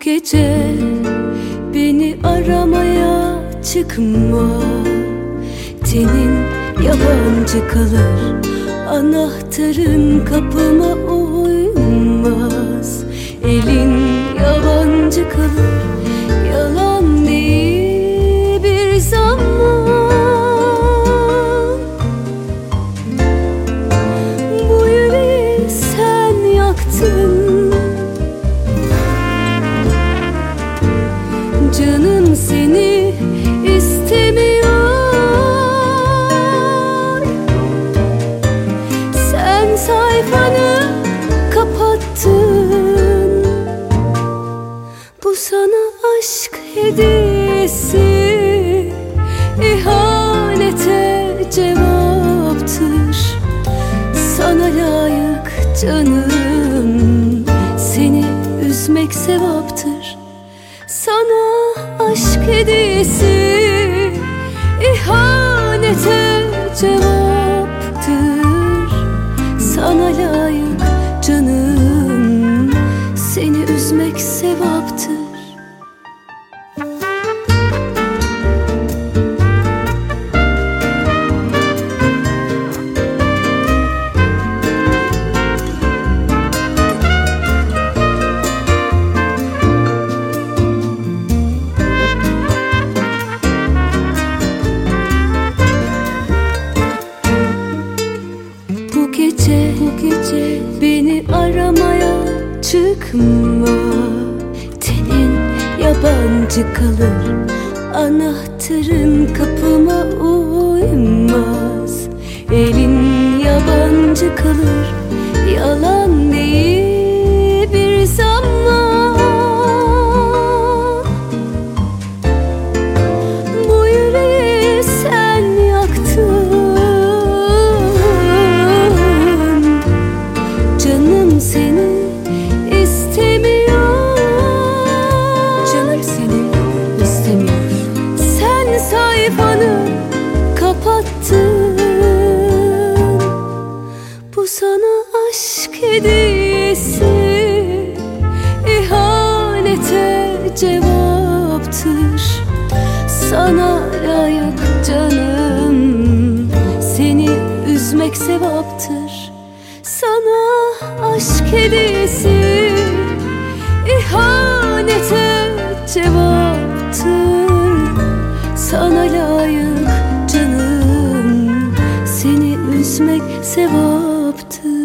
gece beni aramaya çıkma. Tenin yabancı kalır Anahtarın kapıma uymaz. Elin yabancı kalır sayfanı kapattın. Bu sana aşk hediyesi İhanete cevaptır. Sana layık canım Seni üzmek sevaptır. Sana aşk hediyesi ihanete cevaptır Seni üzmek sevaptır çıkma Tenin yabancı kalır. Anahtarın kapıma uymaz. Elin yabancı kalır Yalan sana aşk hediyesi. İhanete cevaptır. Sana layık canım. Seni üzmek sevaptır. Sana aşk hediyesi. İhanete cevaptır. Sana layık canım. Seni üzmek sevaptır love to